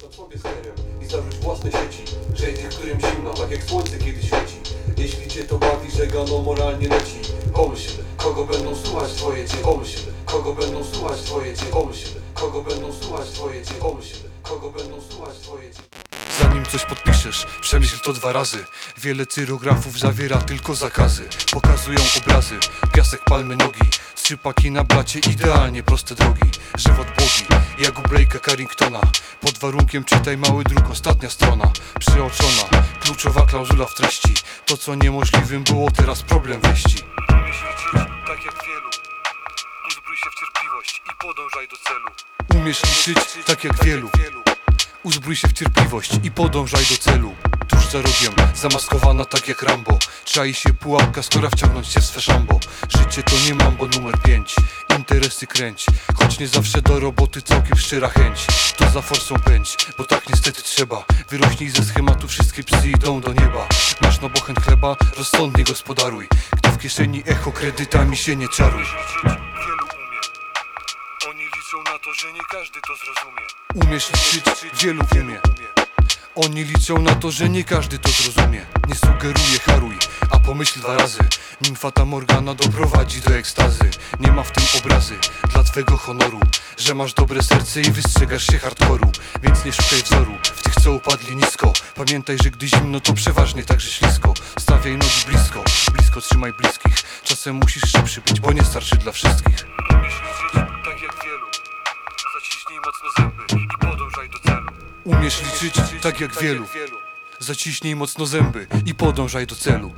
Za tobie sterem i zawróć własne sieci Żej tych, którym zimno, tak jak słońce kiedy świeci. Jeśli cię to bawi, że gano moralnie leci. Pomyśl, kogo będą słuchać twoje dzieci Pomyśl, kogo będą słuchać twoje dzieci Pomyśl, kogo będą słuchać twoje dzieci Pomyśl, kogo będą słuchać twoje dzieci Zanim coś podpiszesz, przemyśl to dwa razy. Wiele cyrografów zawiera tylko zakazy. Pokazują obrazy, piasek, palmy, nogi Trzypaki na blacie, idealnie proste drogi Żywot błogi, jak u Blake'a Carringtona. Pod warunkiem czytaj mały druk, ostatnia strona Przeoczona, kluczowa klauzula w treści. To co niemożliwym było, teraz problem wieści. Tak jak wielu. Uzbrój się w cierpliwość i podążaj do celu. Umiesz liczyć tak jak wielu. Uzbrój się w cierpliwość i podążaj do celu Tuż za rogiem, zamaskowana tak jak Rambo. Czai się pułapka, skora wciągnąć się w swe szambo. Życie to nie mambo numer 5 Interesy kręć. Choć nie zawsze do roboty całkiem szczera chęć To za forsą pędź, bo tak niestety trzeba. Wyrośnij ze schematu, wszystkie psy idą do nieba. Masz na bochen chleba, rozsądnie gospodaruj. Gdy w kieszeni echo kredytami się nie czaruj. Wielu umie. Oni liczą na to, że nie każdy to zrozumie. Umiesz liczyć, wielu umie Oni liczą na to, że nie każdy to zrozumie. Nie sugeruję haruj, a pomyśl dwa razy. Nim Fata Morgana doprowadzi do ekstazy. Nie ma w tym obrazy dla twego honoru Że masz dobre serce i wystrzegasz się hardkoru Więc nie szukaj wzoru w tych co upadli nisko. Pamiętaj, że gdy zimno to przeważnie także ślisko. Stawiaj nogi blisko, blisko trzymaj bliskich. Czasem musisz szybszy być, bo nie starczy dla wszystkich. Liczyć tak jak wielu Zaciśnij mocno zęby Umiesz liczyć tak jak wielu. Zaciśnij mocno zęby i podążaj do celu.